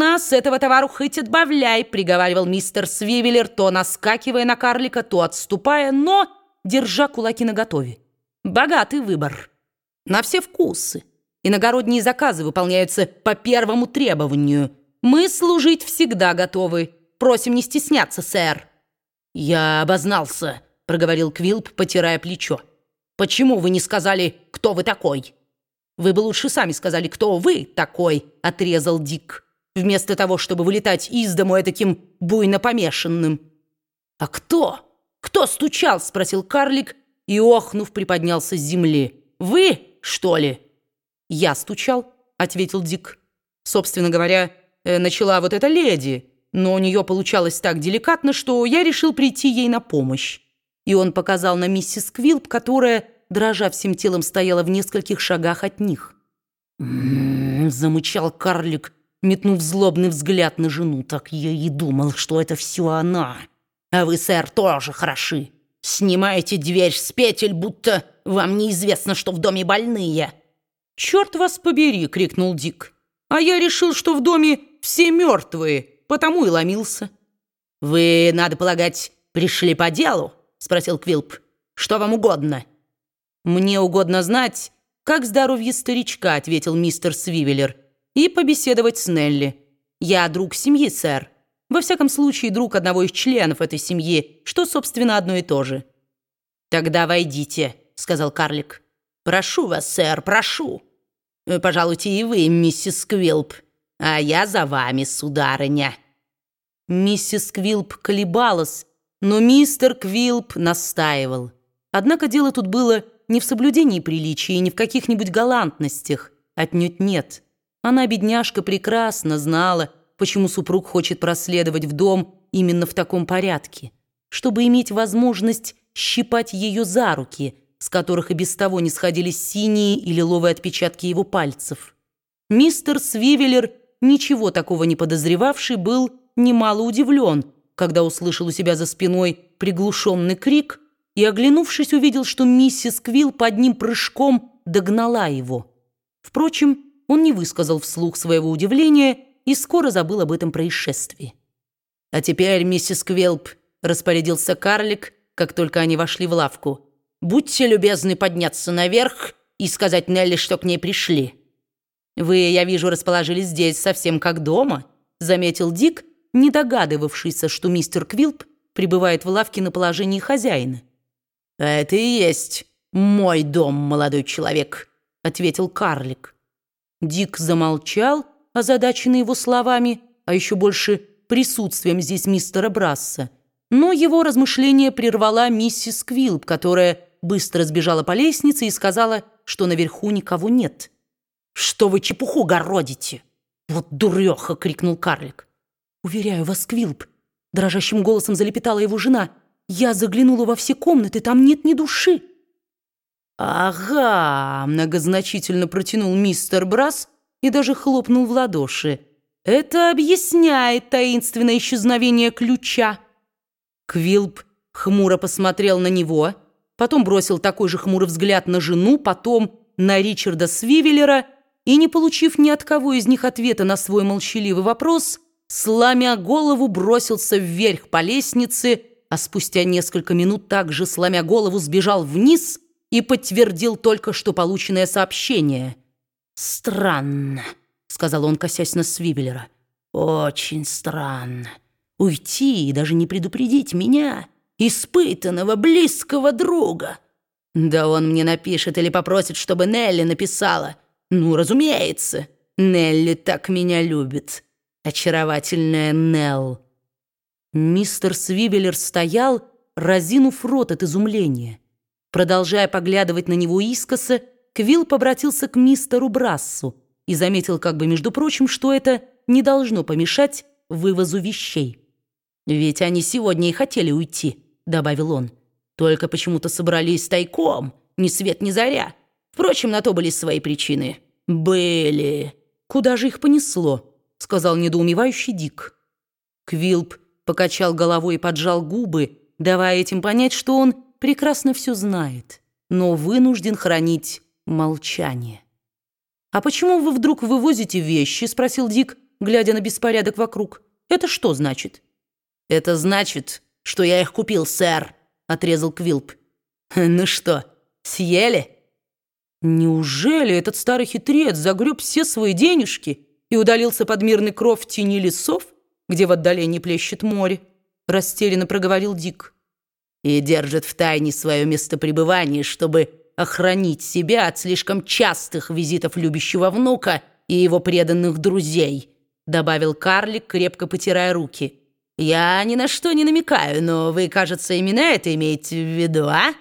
нас этого товару хоть отбавляй», — приговаривал мистер Свивеллер, то наскакивая на карлика, то отступая, но держа кулаки наготове. «Богатый выбор. На все вкусы. Иногородние заказы выполняются по первому требованию. Мы служить всегда готовы. Просим не стесняться, сэр». «Я обознался», — проговорил Квилп, потирая плечо. «Почему вы не сказали, кто вы такой?» «Вы бы лучше сами сказали, кто вы такой», — отрезал Дик, вместо того, чтобы вылетать из дому таким буйно помешанным. «А кто? Кто стучал?» — спросил карлик и, охнув, приподнялся с земли. «Вы, что ли?» «Я стучал», — ответил Дик. «Собственно говоря, э, начала вот эта леди, но у нее получалось так деликатно, что я решил прийти ей на помощь». И он показал на миссис Квилп, которая дрожа всем телом, стояла в нескольких шагах от них. «М-м-м», замычал карлик, метнув злобный взгляд на жену. «Так я и думал, что это все она. А вы, сэр, тоже хороши. Снимаете дверь с петель, будто вам неизвестно, что в доме больные». «Черт вас побери!» — крикнул Дик. «А я решил, что в доме все мертвые, потому и ломился». «Вы, надо полагать, пришли по делу?» — спросил Квилп. «Что вам угодно?» «Мне угодно знать, как здоровье старичка», — ответил мистер Свивеллер, «и побеседовать с Нелли. Я друг семьи, сэр. Во всяком случае, друг одного из членов этой семьи, что, собственно, одно и то же». «Тогда войдите», — сказал карлик. «Прошу вас, сэр, прошу. Пожалуйте и вы, миссис Квилп, а я за вами, сударыня». Миссис Квилп колебалась, но мистер Квилп настаивал. Однако дело тут было не в соблюдении приличия и не в каких-нибудь галантностях. Отнюдь нет. Она, бедняжка, прекрасно знала, почему супруг хочет проследовать в дом именно в таком порядке, чтобы иметь возможность щипать ее за руки, с которых и без того не сходились синие и лиловые отпечатки его пальцев. Мистер Свивеллер, ничего такого не подозревавший, был немало удивлен, когда услышал у себя за спиной приглушенный крик – и, оглянувшись, увидел, что миссис Квилл под одним прыжком догнала его. Впрочем, он не высказал вслух своего удивления и скоро забыл об этом происшествии. «А теперь, миссис Квилп», — распорядился карлик, как только они вошли в лавку, «будьте любезны подняться наверх и сказать Нелли, что к ней пришли». «Вы, я вижу, расположились здесь совсем как дома», — заметил Дик, не догадывавшийся, что мистер Квилп пребывает в лавке на положении хозяина. «Это и есть мой дом, молодой человек», — ответил карлик. Дик замолчал, озадаченный его словами, а еще больше присутствием здесь мистера Брасса. Но его размышление прервала миссис Квилп, которая быстро сбежала по лестнице и сказала, что наверху никого нет. «Что вы чепуху городите?» «Вот дуреха!» — крикнул карлик. «Уверяю вас, Квилп!» — дрожащим голосом залепетала его жена — я заглянула во все комнаты, там нет ни души. «Ага», — многозначительно протянул мистер Брас и даже хлопнул в ладоши. «Это объясняет таинственное исчезновение ключа». Квилп хмуро посмотрел на него, потом бросил такой же хмурый взгляд на жену, потом на Ричарда Свивеллера и, не получив ни от кого из них ответа на свой молчаливый вопрос, сломя голову, бросился вверх по лестнице, а спустя несколько минут также, сломя голову, сбежал вниз и подтвердил только что полученное сообщение. «Странно», — сказал он, косясь на Свивеллера. «Очень странно. Уйти и даже не предупредить меня, испытанного близкого друга. Да он мне напишет или попросит, чтобы Нелли написала. Ну, разумеется, Нелли так меня любит. Очаровательная Нелл». Мистер Свивеллер стоял, разинув рот от изумления. Продолжая поглядывать на него искоса, Квилл обратился к мистеру Брассу и заметил как бы, между прочим, что это не должно помешать вывозу вещей. «Ведь они сегодня и хотели уйти», — добавил он. «Только почему-то собрались тайком, ни свет ни заря. Впрочем, на то были свои причины». «Были». «Куда же их понесло?» — сказал недоумевающий Дик. Квилп покачал головой и поджал губы, давая этим понять, что он прекрасно все знает, но вынужден хранить молчание. «А почему вы вдруг вывозите вещи?» — спросил Дик, глядя на беспорядок вокруг. «Это что значит?» «Это значит, что я их купил, сэр», — отрезал Квилп. «Ну что, съели?» Неужели этот старый хитрец загреб все свои денежки и удалился под мирный кров в тени лесов, где в отдалении плещет море? Растерянно проговорил Дик. И держит в тайне свое местопребывание, чтобы охранить себя от слишком частых визитов любящего внука и его преданных друзей», добавил карлик, крепко потирая руки. «Я ни на что не намекаю, но вы, кажется, именно это имеете в виду, а?»